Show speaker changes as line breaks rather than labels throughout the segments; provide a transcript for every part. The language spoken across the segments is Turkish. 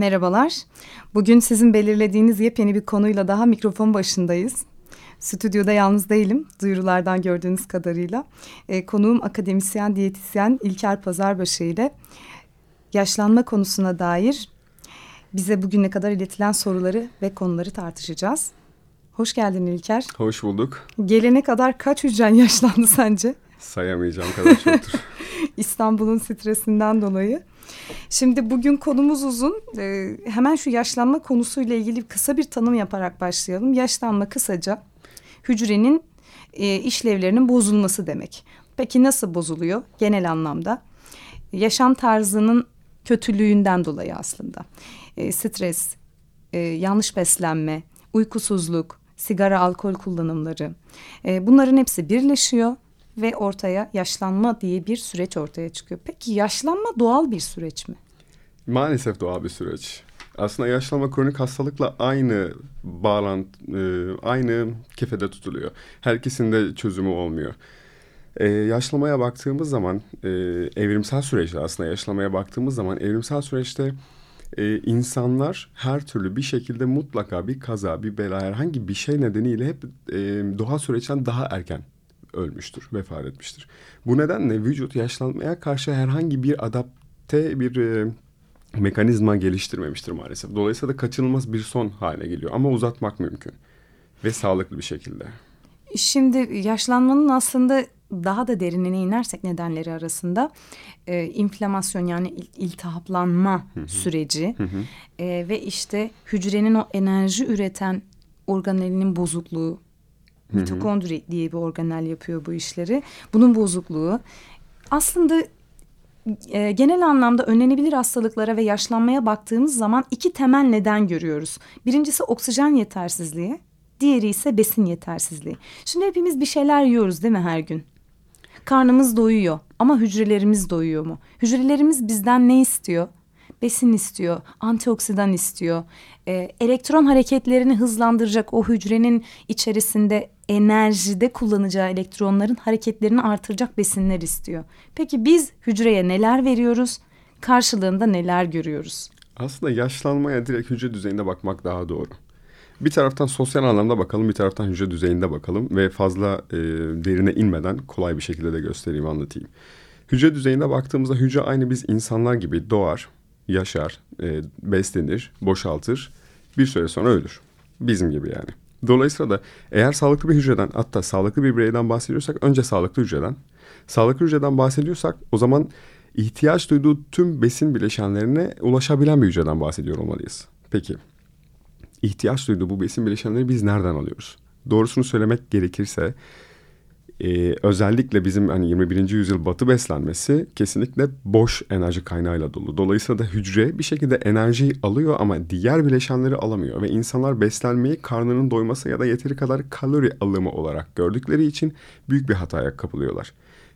Merhabalar. Bugün sizin belirlediğiniz yepyeni bir konuyla daha mikrofon başındayız. Stüdyoda yalnız değilim. Duyurulardan gördüğünüz kadarıyla. E, konuğum akademisyen, diyetisyen İlker Pazarbaşı ile yaşlanma konusuna dair bize bugüne kadar iletilen soruları ve konuları tartışacağız. Hoş geldin İlker.
Hoş bulduk.
Gelene kadar kaç hücren yaşlandı sence?
Sayamayacağım kadar çoktur.
İstanbul'un stresinden dolayı. Şimdi bugün konumuz uzun. Ee, hemen şu yaşlanma konusuyla ilgili kısa bir tanım yaparak başlayalım. Yaşlanma kısaca hücrenin e, işlevlerinin bozulması demek. Peki nasıl bozuluyor genel anlamda? Yaşam tarzının kötülüğünden dolayı aslında. E, stres, e, yanlış beslenme, uykusuzluk, sigara, alkol kullanımları e, bunların hepsi birleşiyor ve ortaya yaşlanma diye bir süreç ortaya çıkıyor. Peki yaşlanma doğal bir süreç mi?
Maalesef doğal bir süreç. Aslında yaşlanma kronik hastalıkla aynı bağlantı, e, aynı kefede tutuluyor. Herkesin de çözümü olmuyor. Ee, yaşlamaya baktığımız zaman, e, evrimsel süreçte aslında yaşlamaya baktığımız zaman evrimsel süreçte e, insanlar her türlü bir şekilde mutlaka bir kaza, bir bela, herhangi bir şey nedeniyle hep e, doğal süreçten daha erken ölmüştür, vefat etmiştir. Bu nedenle vücut yaşlanmaya karşı herhangi bir adapte bir e, mekanizma geliştirmemiştir maalesef. Dolayısıyla da kaçınılmaz bir son hale geliyor ama uzatmak mümkün ve sağlıklı bir şekilde.
Şimdi yaşlanmanın aslında daha da derinine inersek nedenleri arasında e, inflamasyon yani il- iltihaplanma süreci e, ve işte hücrenin o enerji üreten organelinin bozukluğu mitokondri diye bir organel yapıyor bu işleri. Bunun bozukluğu aslında e, genel anlamda önlenebilir hastalıklara ve yaşlanmaya baktığımız zaman iki temel neden görüyoruz. Birincisi oksijen yetersizliği, diğeri ise besin yetersizliği. Şimdi hepimiz bir şeyler yiyoruz değil mi her gün? Karnımız doyuyor ama hücrelerimiz doyuyor mu? Hücrelerimiz bizden ne istiyor? Besin istiyor, antioksidan istiyor. Ee, elektron hareketlerini hızlandıracak o hücrenin içerisinde enerjide kullanacağı elektronların hareketlerini artıracak besinler istiyor. Peki biz hücreye neler veriyoruz? Karşılığında neler görüyoruz?
Aslında yaşlanmaya direkt hücre düzeyinde bakmak daha doğru. Bir taraftan sosyal anlamda bakalım, bir taraftan hücre düzeyinde bakalım ve fazla e, derine inmeden kolay bir şekilde de göstereyim, anlatayım. Hücre düzeyinde baktığımızda hücre aynı biz insanlar gibi doğar, yaşar, e, beslenir, boşaltır, bir süre sonra ölür. Bizim gibi yani. Dolayısıyla da eğer sağlıklı bir hücreden hatta sağlıklı bir bireyden bahsediyorsak önce sağlıklı hücreden. Sağlıklı hücreden bahsediyorsak o zaman ihtiyaç duyduğu tüm besin bileşenlerine ulaşabilen bir hücreden bahsediyor olmalıyız. Peki ihtiyaç duyduğu bu besin bileşenleri biz nereden alıyoruz? Doğrusunu söylemek gerekirse e, özellikle bizim hani 21. yüzyıl batı beslenmesi kesinlikle boş enerji kaynağıyla dolu. Dolayısıyla da hücre bir şekilde enerjiyi alıyor ama diğer bileşenleri alamıyor. Ve insanlar beslenmeyi karnının doyması ya da yeteri kadar kalori alımı olarak gördükleri için büyük bir hataya kapılıyorlar.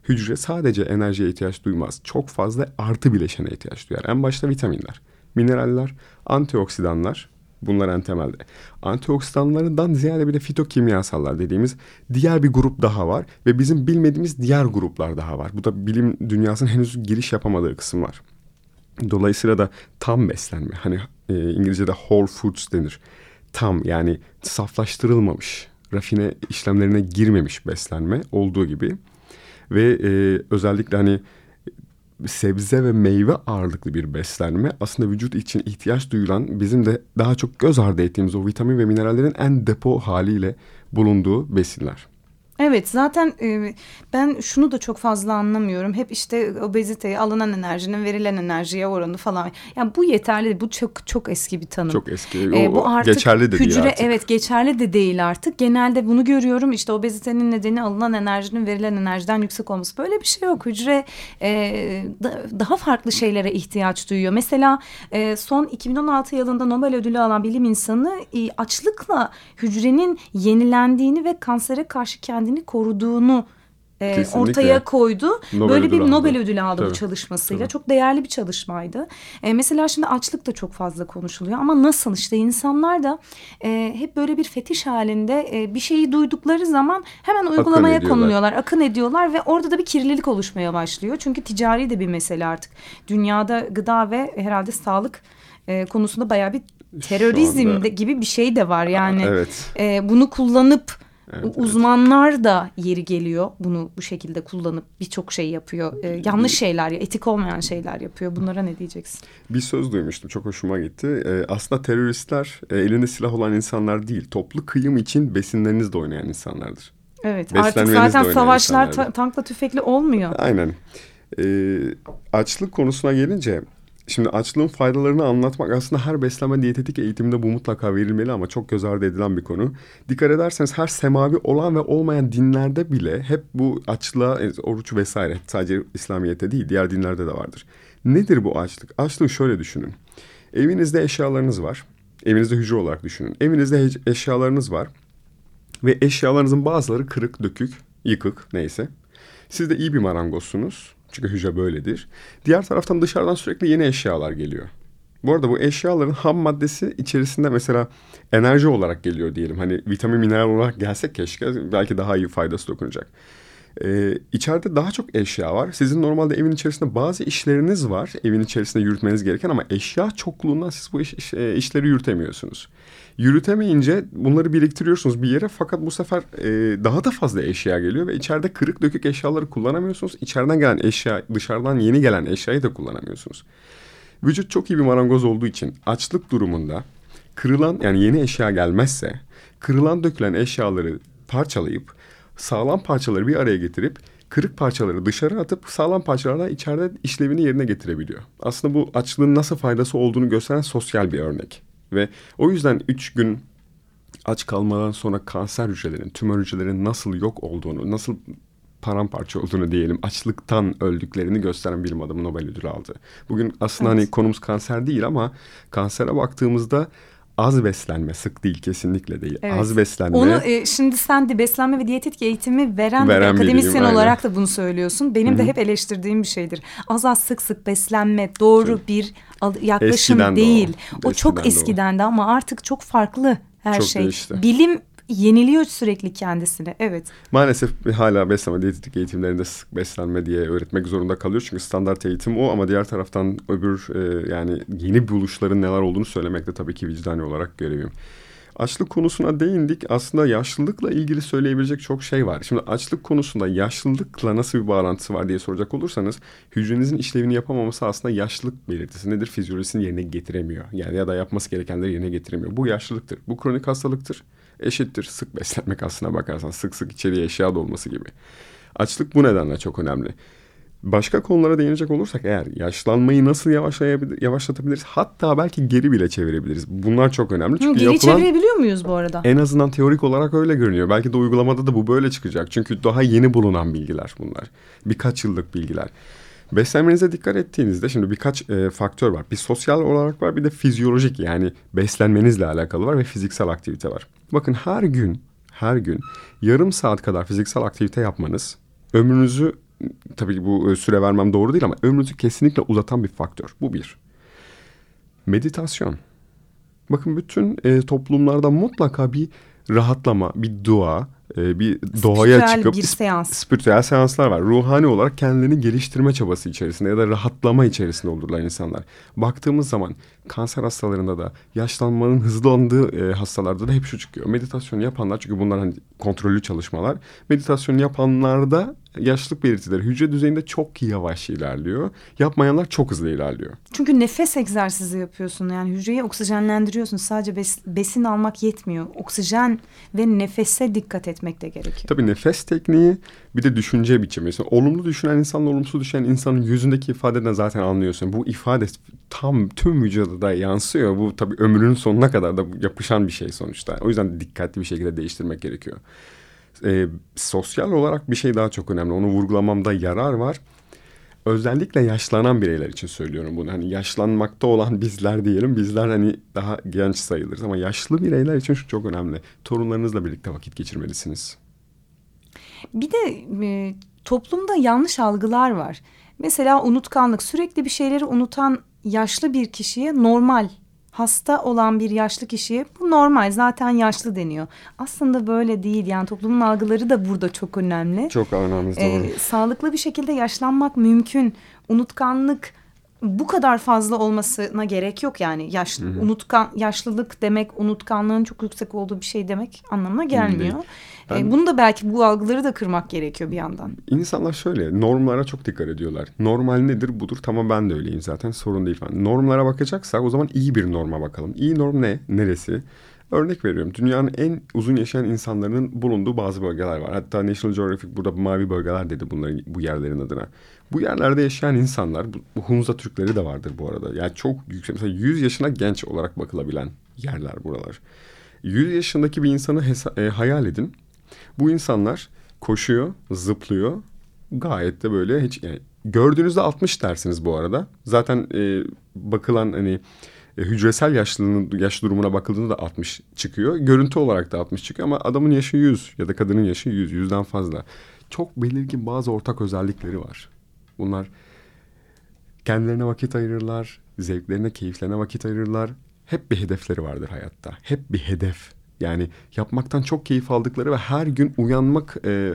Hücre sadece enerjiye ihtiyaç duymaz. Çok fazla artı bileşene ihtiyaç duyar. En başta vitaminler, mineraller, antioksidanlar Bunlar en temelde. Antioksidanlarından ziyade bir de fitokimyasallar dediğimiz diğer bir grup daha var. Ve bizim bilmediğimiz diğer gruplar daha var. Bu da bilim dünyasının henüz giriş yapamadığı kısımlar. Dolayısıyla da tam beslenme. Hani e, İngilizce'de whole foods denir. Tam yani saflaştırılmamış, rafine işlemlerine girmemiş beslenme olduğu gibi. Ve e, özellikle hani sebze ve meyve ağırlıklı bir beslenme aslında vücut için ihtiyaç duyulan bizim de daha çok göz ardı ettiğimiz o vitamin ve minerallerin en depo haliyle bulunduğu besinler.
Evet zaten e, ben şunu da çok fazla anlamıyorum. Hep işte obeziteyi alınan enerjinin verilen enerjiye oranı falan. Yani bu yeterli. Bu çok çok eski bir tanım.
Çok eski.
E, bu artık
geçerli de değil
hücre,
artık.
Evet geçerli de değil artık. Genelde bunu görüyorum. İşte obezitenin nedeni alınan enerjinin verilen enerjiden yüksek olması. Böyle bir şey yok. Hücre e, da- daha farklı şeylere ihtiyaç duyuyor. Mesela e, son 2016 yılında Nobel ödülü alan bilim insanı e, açlıkla hücrenin yenilendiğini ve kansere karşı kendini koruduğunu e,
Kesinlikle.
ortaya koydu.
Nobel
Böyle bir. Nobel ödülü aldı bu
Tabii,
çalışmasıyla.
tabii.
Çok değerli bir çalışmaydı. E, mesela şimdi açlık da çok fazla konuşuluyor ama nasıl işte insanlar da e, hep böyle bir fetiş halinde e, bir şeyi duydukları zaman hemen uygulamaya
ediyorlar.
konuluyorlar, akın ediyorlar ve orada da bir kirlilik oluşmaya başlıyor. Çünkü ticari de bir mesele artık. Dünyada gıda ve herhalde sağlık e, konusunda bayağı bir terörizm
anda-
de- gibi bir şey de var yani.
Evet.
E, bunu kullanıp
Evet, evet.
uzmanlar da yeri geliyor bunu bu şekilde kullanıp birçok şey yapıyor. E, yanlış şeyler, etik olmayan şeyler yapıyor. Bunlara ne diyeceksin?
Bir söz duymuştum çok hoşuma gitti. Ee, aslında teröristler e, elinde silah olan insanlar değil, toplu kıyım için besinlerinizle oynayan insanlardır.
Evet artık zaten savaşlar ta- tankla tüfekli olmuyor.
Aynen. Ee, açlık konusuna gelince, şimdi açlığın faydalarını anlatmak aslında her beslenme diyetetik eğitiminde bu mutlaka verilmeli ama çok göz ardı edilen bir konu. Dikkat ederseniz her semavi olan ve olmayan dinlerde bile hep bu açlığa, e, oruç vesaire sadece İslamiyet'te değil diğer dinlerde de vardır. Nedir bu açlık? Açlığı şöyle düşünün. Evinizde eşyalarınız var. Evinizde hücre olarak düşünün. Evinizde eşyalarınız var. Ve eşyalarınızın bazıları kırık, dökük, yıkık neyse. Siz de iyi bir marangozsunuz. Çünkü hücre böyledir. Diğer taraftan dışarıdan sürekli yeni eşyalar geliyor. Bu arada bu eşyaların ham maddesi içerisinde mesela enerji olarak geliyor diyelim. Hani vitamin mineral olarak gelsek keşke belki daha iyi faydası dokunacak. Ee, içeride daha çok eşya var. Sizin normalde evin içerisinde bazı işleriniz var. Evin içerisinde yürütmeniz gereken ama eşya çokluğundan siz bu iş- iş- e, işleri yürütemiyorsunuz. Yürütemeyince bunları biriktiriyorsunuz bir yere fakat bu sefer e, daha da fazla eşya geliyor ve içeride kırık dökük eşyaları kullanamıyorsunuz. İçeriden gelen eşya, dışarıdan yeni gelen eşyayı da kullanamıyorsunuz. Vücut çok iyi bir marangoz olduğu için açlık durumunda kırılan yani yeni eşya gelmezse kırılan dökülen eşyaları parçalayıp sağlam parçaları bir araya getirip kırık parçaları dışarı atıp sağlam parçalarla içeride işlevini yerine getirebiliyor. Aslında bu açlığın nasıl faydası olduğunu gösteren sosyal bir örnek. Ve o yüzden üç gün aç kalmadan sonra kanser hücrelerin, tümör hücrelerin nasıl yok olduğunu, nasıl paramparça olduğunu diyelim, açlıktan öldüklerini gösteren bilim adamı Nobel ödülü aldı. Bugün aslında hani konumuz kanser değil ama kansere baktığımızda az beslenme, sık değil kesinlikle değil.
Evet.
Az beslenme.
Onu e, şimdi sen de beslenme ve diyetetik eğitimi veren,
Veren
bir akademisyen
biriyim, aynen.
olarak da bunu söylüyorsun. Benim de hep eleştirdiğim bir şeydir. Az az sık sık beslenme doğru bir al- yaklaşım
Eskiden de o.
değil. O,
Eskiden
çok
de o.
eskidendi ama artık çok farklı her
Çok
şey.
değişti.
Bilim yeniliyor sürekli kendisini. Evet.
Maalesef hala beslenme diyetetik eğitimlerinde sık beslenme diye öğretmek zorunda kalıyor. Çünkü standart eğitim o ama diğer taraftan öbür e, yani yeni buluşların neler olduğunu söylemek de tabii ki vicdani olarak görevim. Açlık konusuna değindik. Aslında yaşlılıkla ilgili söyleyebilecek çok şey var. Şimdi açlık konusunda yaşlılıkla nasıl bir bağlantısı var diye soracak olursanız hücrenizin işlevini yapamaması aslında yaşlılık belirtisi nedir? Fizyolojisini yerine getiremiyor. Yani ya da yapması gerekenleri yerine getiremiyor. Bu yaşlılıktır. Bu kronik hastalıktır. Eşittir sık beslenmek aslına bakarsan. Sık sık içeriye eşya dolması gibi. Açlık bu nedenle çok önemli. Başka konulara değinecek olursak eğer yaşlanmayı nasıl yavaşlayabilir, yavaşlatabiliriz hatta belki geri bile çevirebiliriz. Bunlar çok önemli
Hı,
çünkü
Geri
yapılan
çevirebiliyor muyuz bu arada?
en azından teorik olarak öyle görünüyor. Belki de uygulamada da bu böyle çıkacak. Çünkü daha yeni bulunan bilgiler bunlar. Birkaç yıllık bilgiler. Beslenmenize dikkat ettiğinizde şimdi birkaç e, faktör var. Bir sosyal olarak var bir de fizyolojik yani beslenmenizle alakalı var ve fiziksel aktivite var. Bakın her gün her gün yarım saat kadar fiziksel aktivite yapmanız ömrünüzü tabii bu e, süre vermem doğru değil ama ömrünüzü kesinlikle uzatan bir faktör. Bu bir. Meditasyon. Bakın bütün e, toplumlarda mutlaka bir rahatlama, bir dua, e, bir doğaya
Spiritüel
çıkıp
bir seans.
spiritüel seanslar var. Ruhani olarak kendini geliştirme çabası içerisinde ya da rahatlama içerisinde olurlar insanlar. Baktığımız zaman kanser hastalarında da yaşlanmanın hızlandığı e, hastalarda da hep şu çıkıyor. Meditasyon yapanlar çünkü bunlar hani kontrollü çalışmalar. Meditasyon yapanlarda yaşlılık belirtileri hücre düzeyinde çok yavaş ilerliyor. Yapmayanlar çok hızlı ilerliyor.
Çünkü nefes egzersizi yapıyorsun. Yani hücreyi oksijenlendiriyorsun. Sadece bes- besin almak yetmiyor. Oksijen ve nefese dikkat etmek de gerekiyor.
Tabii nefes tekniği bir de düşünce biçimi. Mesela olumlu düşünen insanla olumsuz düşünen insanın yüzündeki ifadeden zaten anlıyorsun. Bu ifade tam tüm vücuda yansıyor. Bu tabii ömrünün sonuna kadar da yapışan bir şey sonuçta. O yüzden dikkatli bir şekilde değiştirmek gerekiyor. Ee, sosyal olarak bir şey daha çok önemli. Onu vurgulamamda yarar var. Özellikle yaşlanan bireyler için söylüyorum bunu. Hani yaşlanmakta olan bizler diyelim. Bizler hani daha genç sayılırız ama yaşlı bireyler için şu çok önemli. Torunlarınızla birlikte vakit geçirmelisiniz.
Bir de e, toplumda yanlış algılar var. Mesela unutkanlık sürekli bir şeyleri unutan yaşlı bir kişiye normal hasta olan bir yaşlı kişiye bu normal zaten yaşlı deniyor. Aslında böyle değil yani toplumun algıları da burada çok önemli.
Çok önemli doğru.
Ee, sağlıklı bir şekilde yaşlanmak mümkün. Unutkanlık bu kadar fazla olmasına gerek yok yani yaş hı hı. unutkan yaşlılık demek unutkanlığın çok yüksek olduğu bir şey demek anlamına gelmiyor. Ben, ee, bunu da belki bu algıları da kırmak gerekiyor bir yandan.
İnsanlar şöyle normlara çok dikkat ediyorlar. Normal nedir budur tamam ben de öyleyim zaten sorun değil falan. Normlara bakacaksak o zaman iyi bir norma bakalım. İyi norm ne? Neresi? Örnek veriyorum. Dünyanın en uzun yaşayan insanların bulunduğu bazı bölgeler var. Hatta National Geographic burada mavi bölgeler dedi bunların bu yerlerin adına. Bu yerlerde yaşayan insanlar, bu, Hunza Türkleri de vardır bu arada. Yani çok yüksek, mesela 100 yaşına genç olarak bakılabilen yerler buralar. 100 yaşındaki bir insanı e, hayal edin. Bu insanlar koşuyor, zıplıyor. Gayet de böyle hiç yani gördüğünüzde 60 dersiniz bu arada. Zaten e, bakılan hani e, hücresel yaşlılığının yaş durumuna bakıldığında da 60 çıkıyor. Görüntü olarak da 60 çıkıyor ama adamın yaşı 100 ya da kadının yaşı 100, 100'den fazla. Çok belirgin bazı ortak özellikleri var. Bunlar kendilerine vakit ayırırlar, zevklerine, keyiflerine vakit ayırırlar. Hep bir hedefleri vardır hayatta. Hep bir hedef. Yani yapmaktan çok keyif aldıkları ve her gün uyanmak e,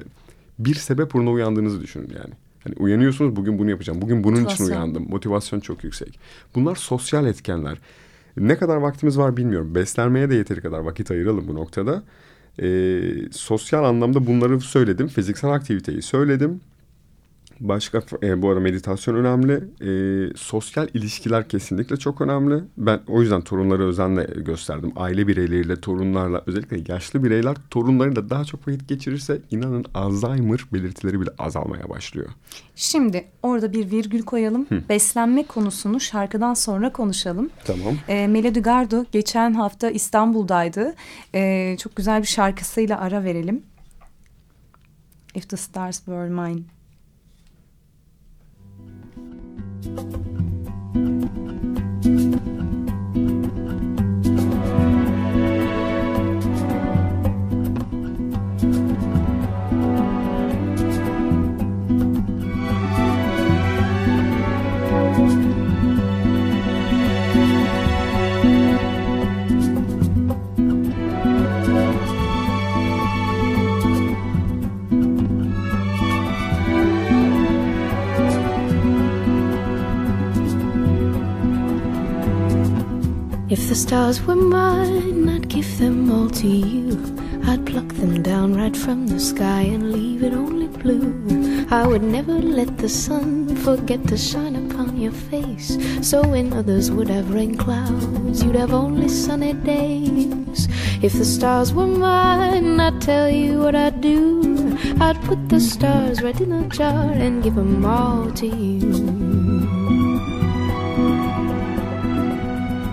bir sebep uğruna uyandığınızı düşünün yani. Hani uyanıyorsunuz bugün bunu yapacağım. Bugün bunun Motivasyon. için uyandım. Motivasyon çok yüksek. Bunlar sosyal etkenler. Ne kadar vaktimiz var bilmiyorum. Beslenmeye de yeteri kadar vakit ayıralım bu noktada. Ee, sosyal anlamda bunları söyledim. Fiziksel aktiviteyi söyledim. Başka e, bu arada meditasyon önemli. E, sosyal ilişkiler kesinlikle çok önemli. Ben o yüzden torunları özenle gösterdim. Aile bireyleriyle, torunlarla özellikle yaşlı bireyler torunlarıyla daha çok vakit geçirirse inanın Alzheimer belirtileri bile azalmaya başlıyor.
Şimdi orada bir virgül koyalım. Hı. Beslenme konusunu şarkıdan sonra konuşalım.
Tamam.
E, Melody Gardo geçen hafta İstanbul'daydı. E, çok güzel bir şarkısıyla ara verelim. If the Stars Were Mine.
If the stars were mine, I'd give them all to you. I'd pluck them down right from the sky and leave it only blue. I would never let the sun forget to shine upon your face. So when others would have rain clouds, you'd have only sunny days. If the stars were mine, I'd tell you what I'd do. I'd put the stars right in a jar and give them all to you.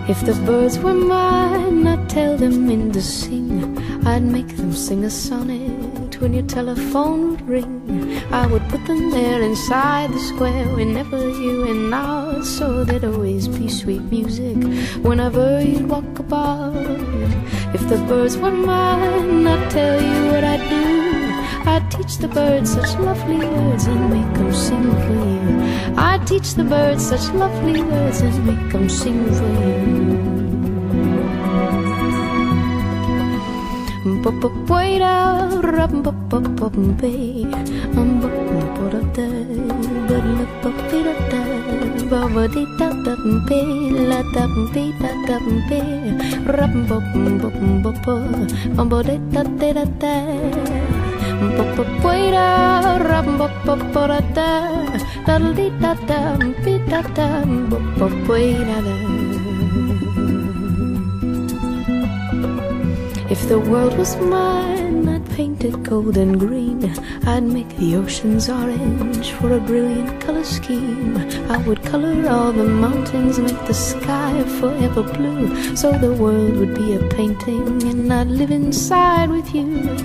If the birds were mine, I'd tell them in to sing. I'd make them sing a sonnet when your telephone would ring. I would put them there inside the square whenever you and I, so there'd always be sweet music whenever you'd walk about. If the birds were mine, I'd tell you what. I'd teach the birds such lovely words and make them sing for you. I'd teach the birds such lovely words and make them sing for you. da da da da If the world was mine, I'd paint it gold and green. I'd make the oceans orange for a brilliant color scheme. I would color all the mountains, make the sky forever blue. So the world would be a painting and I'd live inside with you.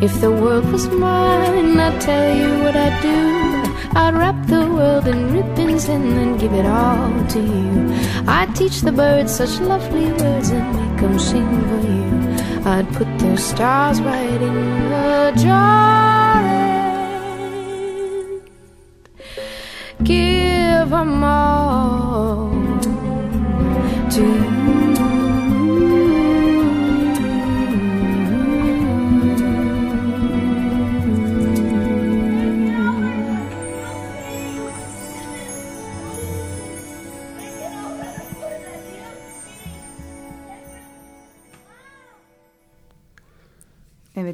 If the world was mine, I'd tell you what I'd do. I'd wrap the world in ribbons and then give it all to you. I'd teach the birds such lovely words and make them sing for you. I'd put those stars right in the jar and give them all to you.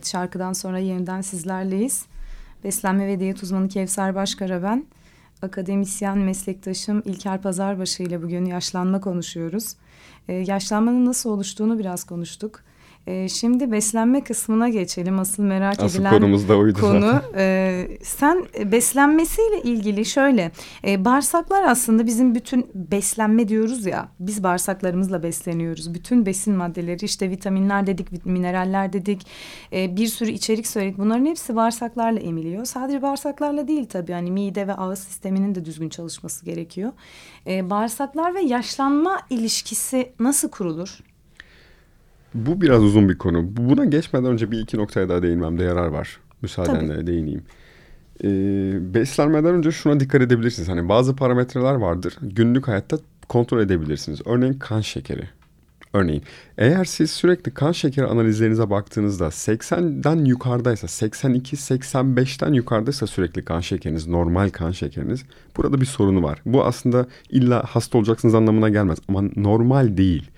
Evet şarkıdan sonra yeniden sizlerleyiz. Beslenme ve diyet uzmanı Kevser Başkara ben. Akademisyen meslektaşım İlker Pazarbaşı ile bugün yaşlanma konuşuyoruz. Ee, yaşlanmanın nasıl oluştuğunu biraz konuştuk. Ee, şimdi beslenme kısmına geçelim. Asıl merak
Asıl
edilen
konumuz da oydu
konu.
zaten.
Ee, sen e, beslenmesiyle ilgili şöyle e, bağırsaklar aslında bizim bütün beslenme diyoruz ya biz bağırsaklarımızla besleniyoruz. Bütün besin maddeleri işte vitaminler dedik mineraller dedik e, bir sürü içerik söyledik bunların hepsi bağırsaklarla emiliyor. Sadece bağırsaklarla değil tabii hani mide ve ağız sisteminin de düzgün çalışması gerekiyor. E, bağırsaklar ve yaşlanma ilişkisi nasıl kurulur?
Bu biraz uzun bir konu. Bu- Buna geçmeden önce bir iki noktaya daha değinmemde yarar var. Müsaadenle değineyim. Ee, beslenmeden önce şuna dikkat edebilirsiniz. Hani bazı parametreler vardır. Günlük hayatta kontrol edebilirsiniz. Örneğin kan şekeri. Örneğin eğer siz sürekli kan şekeri analizlerinize baktığınızda 80'den yukarıdaysa 82-85'ten yukarıdaysa sürekli kan şekeriniz normal kan şekeriniz burada bir sorunu var. Bu aslında illa hasta olacaksınız anlamına gelmez ama normal değil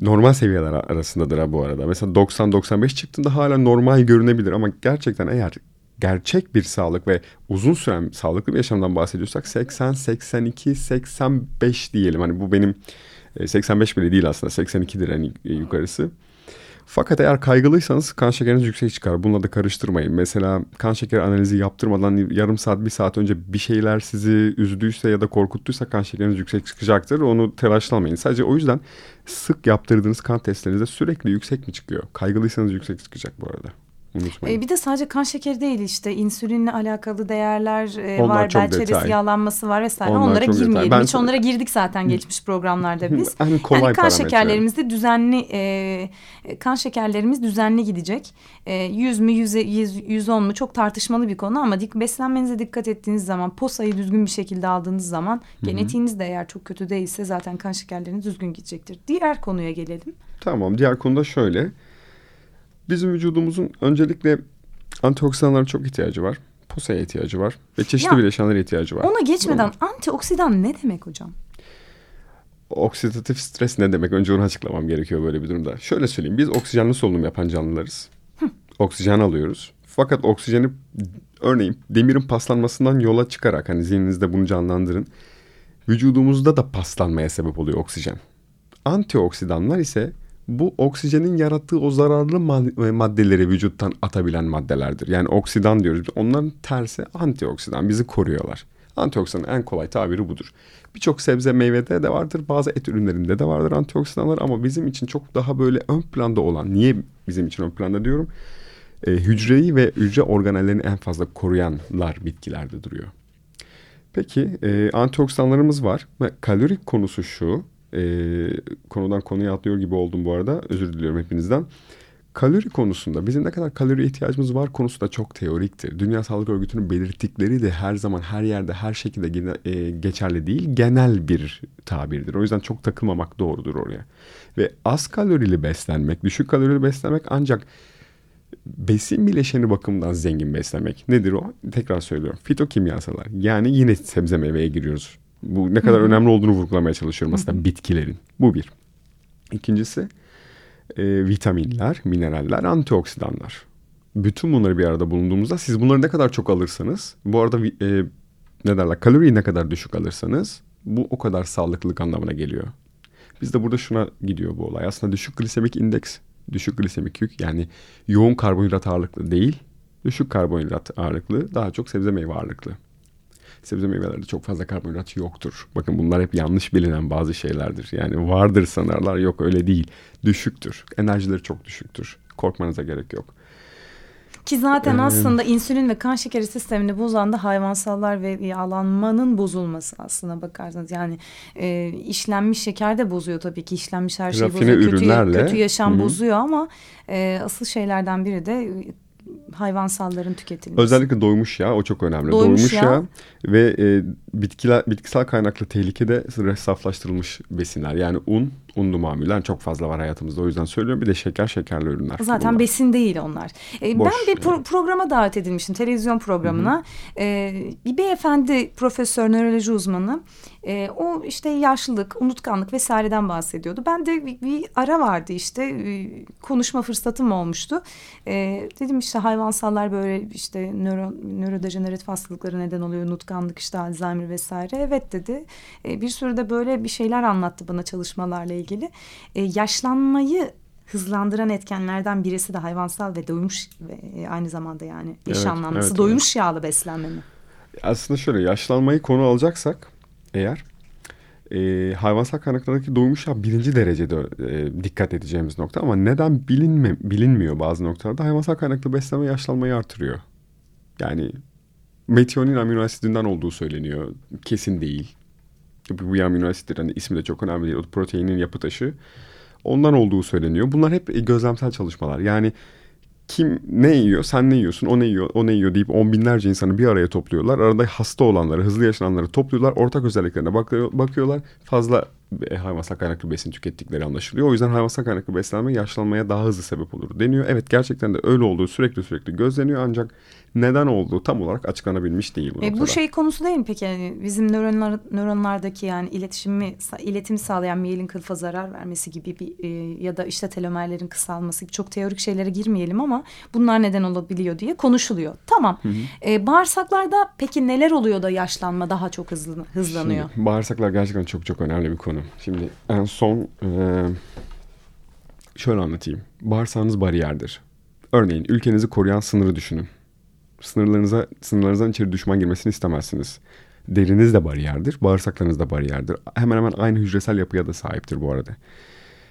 normal seviyeler arasındadır bu arada. Mesela 90-95 çıktığında hala normal görünebilir ama gerçekten eğer gerçek bir sağlık ve uzun süren sağlıklı bir yaşamdan bahsediyorsak 80, 82, 85 diyelim. Hani bu benim e, 85 bile değil aslında 82'dir en yukarısı. Fakat eğer kaygılıysanız kan şekeriniz yüksek çıkar. Bununla da karıştırmayın. Mesela kan şekeri analizi yaptırmadan yarım saat bir saat önce bir şeyler sizi üzdüyse ya da korkuttuysa kan şekeriniz yüksek çıkacaktır. Onu telaşlanmayın. Sadece o yüzden sık yaptırdığınız kan testlerinizde sürekli yüksek mi çıkıyor? Kaygılıysanız yüksek çıkacak bu arada. Unutmayın.
E, bir de sadece kan şekeri değil işte insülinle alakalı değerler e,
Onlar
var, bel çevresi yağlanması var vesaire.
Onlar
onlara
çok detay.
girmeyelim.
Ben-
Hiç onlara girdik zaten geçmiş programlarda biz.
En kolay
yani kan
parametre.
şekerlerimiz de düzenli e, kan şekerlerimiz düzenli gidecek. E, 100 mü 100, 100, 110 mu çok tartışmalı bir konu ama dik, beslenmenize dikkat ettiğiniz zaman posayı düzgün bir şekilde aldığınız zaman genetiğiniz de eğer çok kötü değilse zaten kan şekerleriniz düzgün gidecektir. Diğer konuya gelelim.
Tamam diğer konuda şöyle. Bizim vücudumuzun öncelikle antioksidanlara çok ihtiyacı var. Posaya ihtiyacı var. Ve çeşitli
Ya,
bileşenlere ihtiyacı var.
Ona geçmeden antioksidan ne demek hocam?
Oksidatif stres ne demek? Önce onu açıklamam gerekiyor böyle bir durumda. Şöyle söyleyeyim. Biz oksijenli solunum yapan canlılarız. Oksijen alıyoruz. Fakat oksijeni örneğin demirin paslanmasından yola çıkarak hani zihninizde bunu canlandırın. Vücudumuzda da paslanmaya sebep oluyor oksijen. Antioksidanlar ise bu oksijenin yarattığı o zararlı ma- maddeleri vücuttan atabilen maddelerdir. Yani oksidan diyoruz. Onların tersi antioksidan. Bizi koruyorlar. Antioksidanın en kolay tabiri budur. Birçok sebze meyvede de vardır. Bazı et ürünlerinde de vardır antioksidanlar. Ama bizim için çok daha böyle ön planda olan. Niye bizim için ön planda diyorum? E, hücreyi ve hücre organellerini en fazla koruyanlar bitkilerde duruyor. Peki e, antioksidanlarımız var kalorik konusu şu. E, konudan konuya atlıyor gibi oldum bu arada. Özür diliyorum hepinizden. Kalori konusunda bizim ne kadar kalori ihtiyacımız var konusu da çok teoriktir. Dünya Sağlık Örgütü'nün belirttikleri de her zaman her yerde her şekilde gene- e, geçerli değil. Genel bir tabirdir. O yüzden çok takılmamak doğrudur oraya. Ve az kalorili beslenmek, düşük kalorili beslenmek ancak besin bileşeni bakımından zengin beslemek. Nedir o? Tekrar söylüyorum. Fitokimyasalar. Yani yine sebze meyveye giriyoruz. Bu ne kadar önemli olduğunu vurgulamaya çalışıyorum aslında bitkilerin. Bu bir. İkincisi e, vitaminler, mineraller, antioksidanlar. Bütün bunları bir arada bulunduğumuzda siz bunları ne kadar çok alırsanız, bu arada e, ne derler kaloriyi ne kadar düşük alırsanız bu o kadar sağlıklılık anlamına geliyor. Biz de burada şuna gidiyor bu olay. Aslında düşük glisemik indeks Düşük glisemik yük yani yoğun karbonhidrat ağırlıklı değil, düşük karbonhidrat ağırlıklı, daha çok sebze meyve ağırlıklı. Sebze meyvelerde çok fazla karbonhidrat yoktur. Bakın bunlar hep yanlış bilinen bazı şeylerdir. Yani vardır sanarlar yok öyle değil. Düşüktür. Enerjileri çok düşüktür. Korkmanıza gerek yok.
Ki zaten
Ee,
aslında insülin ve kan şekeri sistemini bozan da hayvansallar ve yağlanmanın bozulması aslına bakarsanız. Yani e, işlenmiş şeker de bozuyor tabii ki işlenmiş her
Rafine
bozuyor. Kötü,
ürünlerle-
kötü yaşam
Hı hı.
bozuyor ama e, asıl şeylerden biri de hayvansalların tüketilmesi.
Özellikle doymuş yağ o çok önemli.
Doymuş
Doymuş,
yağ.
yağ. ve e, bitkiler, bitkisel kaynaklı tehlikede saflaştırılmış besinler. Yani un, unlu mamuller çok fazla var hayatımızda. O yüzden söylüyorum. Bir de şeker, şekerli ürünler.
Zaten
bunlar.
besin değil onlar. Ee,
Boş
ben bir pro-
yani.
programa davet edilmiştim, televizyon programına. Ee, bir beyefendi profesör, nöroloji uzmanı. Ee, o işte yaşlılık, unutkanlık vesaireden bahsediyordu. Ben de bir, bir ara vardı işte e, konuşma fırsatım olmuştu. Ee, dedim işte hayvansallar böyle işte nöro, nörodejeneratif hastalıkları neden oluyor. Unutkanlık işte Alzheimer vesaire. Evet dedi. Ee, bir sürü de böyle bir şeyler anlattı bana çalışmalarla ilgili. Ee, yaşlanmayı hızlandıran etkenlerden birisi de hayvansal ve doymuş ve e, aynı zamanda yani eş
Evet, evet,
doymuş yağlı beslenme mi?
Aslında şöyle yaşlanmayı konu alacaksak eğer e, hayvansal kaynaklardaki doymuş yağ birinci derecede e, dikkat edeceğimiz nokta ama neden bilinme, bilinmiyor bazı noktalarda hayvansal kaynaklı beslenme yaşlanmayı artırıyor. Yani metionin amino asidinden olduğu söyleniyor. Kesin değil. Bu bir amino asittir. Hani ismi de çok önemli değil. O proteinin yapı taşı. Ondan olduğu söyleniyor. Bunlar hep e, gözlemsel çalışmalar. Yani kim ne yiyor, sen ne yiyorsun, o ne yiyor, o ne yiyor deyip on binlerce insanı bir araya topluyorlar. Arada hasta olanları, hızlı yaşananları topluyorlar. Ortak özelliklerine bakıyor, bakıyorlar. Fazla e, hayvansal kaynaklı besin tükettikleri anlaşılıyor. O yüzden hayvansal kaynaklı beslenme yaşlanmaya daha hızlı sebep olur deniyor. Evet gerçekten de öyle olduğu sürekli sürekli gözleniyor ancak neden olduğu tam olarak açıklanabilmiş değil bu
E, bu şey konusu değil mi peki? Yani bizim nöronlar, nöronlardaki yani iletişimi iletimi sağlayan miyelin kılıfa zarar vermesi gibi bir e, ya da işte telomerlerin kısalması gibi çok teorik şeylere girmeyelim ama bunlar neden olabiliyor diye konuşuluyor. Tamam. E, bağırsaklarda peki neler oluyor da yaşlanma daha çok hızlı, hızlanıyor?
Şimdi, bağırsaklar gerçekten çok çok önemli bir konu. Şimdi en son e, şöyle anlatayım. Bağırsağınız bariyerdir. Örneğin ülkenizi koruyan sınırı düşünün. Sınırlarınıza, sınırlarınızdan içeri düşman girmesini istemezsiniz. Deriniz de bariyerdir, bağırsaklarınız da bariyerdir. Hemen hemen aynı hücresel yapıya da sahiptir bu arada.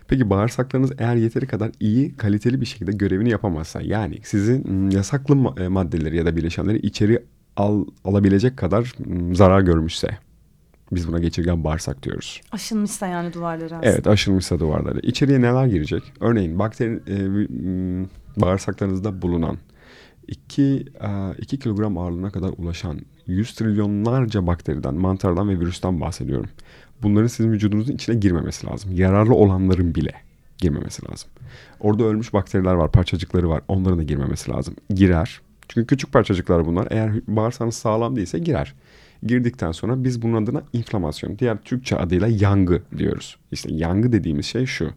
Peki bağırsaklarınız eğer yeteri kadar iyi, kaliteli bir şekilde görevini yapamazsa, yani sizin mm, yasaklı e, maddeleri ya da bileşenleri içeri al, alabilecek kadar mm, zarar görmüşse, biz buna geçirgen bağırsak diyoruz.
Aşınmışsa yani duvarları aslında.
Evet aşılmışsa duvarları. İçeriye neler girecek? Örneğin bakteri e, m, bağırsaklarınızda bulunan 2, 2 kilogram ağırlığına kadar ulaşan 100 trilyonlarca bakteriden, mantardan ve virüsten bahsediyorum. Bunların sizin vücudunuzun içine girmemesi lazım. Yararlı olanların bile girmemesi lazım. Orada ölmüş bakteriler var, parçacıkları var. Onların da girmemesi lazım. Girer. Çünkü küçük parçacıklar bunlar. Eğer bağırsağınız sağlam değilse girer. Girdikten sonra biz bunun adına inflamasyon, diğer Türkçe adıyla yangı diyoruz. İşte yangı dediğimiz şey şu.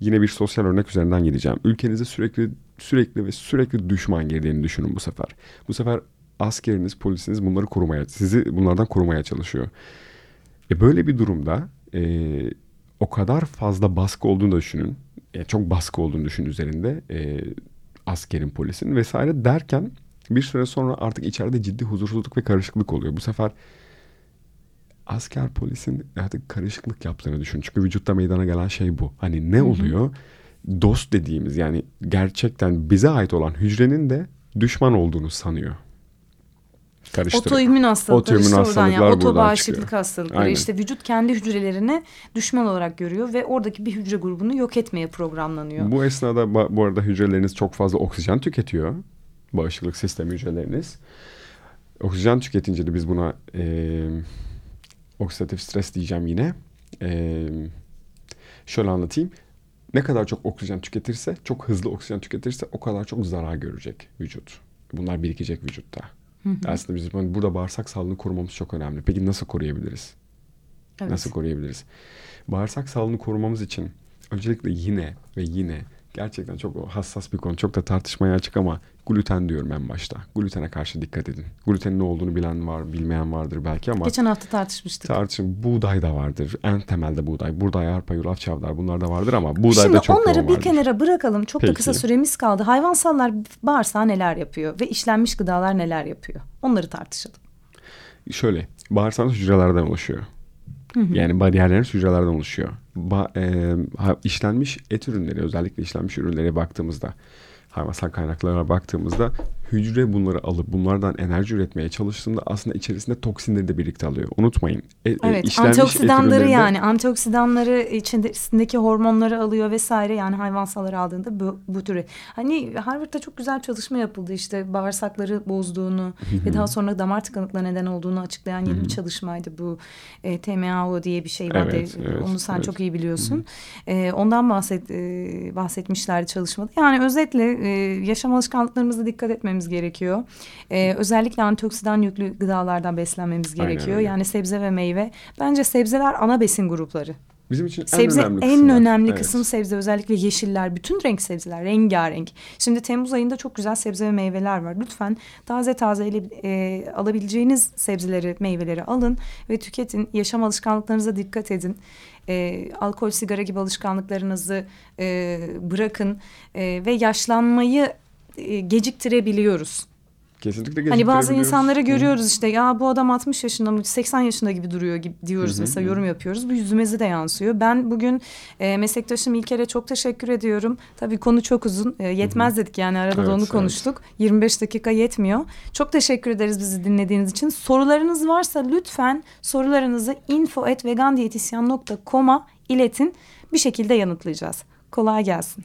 Yine bir sosyal örnek üzerinden gideceğim. Ülkenize sürekli sürekli ve sürekli düşman girdiğini düşünün bu sefer. Bu sefer askeriniz, polisiniz bunları korumaya, sizi bunlardan korumaya çalışıyor. E böyle bir durumda e, o kadar fazla baskı olduğunu düşünün. E, çok baskı olduğunu düşünün üzerinde e, askerin, polisin vesaire derken bir süre sonra artık içeride ciddi huzursuzluk ve karışıklık oluyor. Bu sefer asker polisin artık karışıklık yaptığını düşün. Çünkü vücutta meydana gelen şey bu. Hani ne oluyor? Dost dediğimiz yani gerçekten bize ait olan hücrenin de düşman olduğunu sanıyor.
Otoimmün hastalıkları
Otoimmün
işte yani
hastalıklar buradan
otobağışıklık hastalıkları
Aynen.
işte vücut kendi hücrelerini düşman olarak görüyor ve oradaki bir hücre grubunu yok etmeye programlanıyor.
Bu esnada bu arada hücreleriniz çok fazla oksijen tüketiyor. Bağışıklık sistemi hücreleriniz. Oksijen tüketince de biz buna e, oksidatif stres diyeceğim yine. E, şöyle anlatayım. Ne kadar çok oksijen tüketirse, çok hızlı oksijen tüketirse o kadar çok zarar görecek vücut. Bunlar birikecek vücutta. Aslında bizim burada bağırsak sağlığını korumamız çok önemli. Peki nasıl koruyabiliriz?
Evet.
Nasıl koruyabiliriz? Bağırsak sağlığını korumamız için öncelikle yine ve yine Gerçekten çok hassas bir konu. Çok da tartışmaya açık ama gluten diyorum en başta. Glutene karşı dikkat edin. Glutenin ne olduğunu bilen var, bilmeyen vardır belki ama
Geçen hafta tartışmıştık.
tartışın. Buğday da vardır. En temelde buğday. Buğday, arpa, yulaf, çavdar bunlar da vardır ama buğdayda
Şimdi
çok
onları bir
vardır.
kenara bırakalım. Çok da
Peki.
kısa süremiz kaldı. Hayvansallar bağırsağı neler yapıyor ve işlenmiş gıdalar neler yapıyor? Onları tartışalım.
Şöyle, bağırsağınız hücrelerden oluşuyor. Yani bariyerleriniz hücrelerden oluşuyor. E, işlenmiş et ürünleri, özellikle işlenmiş ürünlere baktığımızda, hayvansal kaynaklara baktığımızda hücre bunları alıp bunlardan enerji üretmeye çalıştığında aslında içerisinde toksinleri de birlikte alıyor. Unutmayın. E- e,
Evet,
et
antioksidanları yani antioksidanları içindeki hormonları alıyor vesaire yani hayvansalları aldığında bu, bu türü. Hani Harvard'da çok güzel çalışma yapıldı işte bağırsakları bozduğunu ve daha sonra damar tıkanıklığı neden olduğunu açıklayan yeni bir çalışmaydı bu e, TMAO diye bir şey var.
Evet,
de,
evet,
Onu sen
evet.
çok iyi biliyorsun. E, ondan bahset e, bahsetmişlerdi çalışmada. Yani özetle e, yaşam alışkanlıklarımıza dikkat etmemiz gerekiyor. E, özellikle antioksidan yüklü gıdalardan beslenmemiz gerekiyor. Yani sebze ve meyve. Bence sebzeler ana besin grupları.
Bizim için en
Sebze
önemli
en
kısımlar.
önemli
Evet.
kısım sebze özellikle yeşiller bütün renk sebzeler rengarenk. Şimdi Temmuz ayında çok güzel sebze ve meyveler var. Lütfen taze taze ele, e, alabileceğiniz sebzeleri meyveleri alın ve tüketin. Yaşam alışkanlıklarınıza dikkat edin. E, alkol sigara gibi alışkanlıklarınızı e, bırakın e, ve yaşlanmayı geciktirebiliyoruz.
Kesinlikle
Hani bazı insanları
Hı.
görüyoruz işte ya bu adam 60 yaşında mı 80 yaşında gibi duruyor gibi diyoruz
Hı hı,
mesela
hı.
yorum yapıyoruz. Bu yüzümüze de yansıyor. Ben bugün e, meslektaşım İlker'e çok teşekkür ediyorum. Tabii konu çok uzun. E, yetmez dedik yani arada da
Evet,
onu
evet.
konuştuk. 25 dakika yetmiyor. Çok teşekkür ederiz bizi dinlediğiniz için. Sorularınız varsa lütfen sorularınızı info@vegandiyetisyan.com'a iletin. Bir şekilde yanıtlayacağız. Kolay gelsin.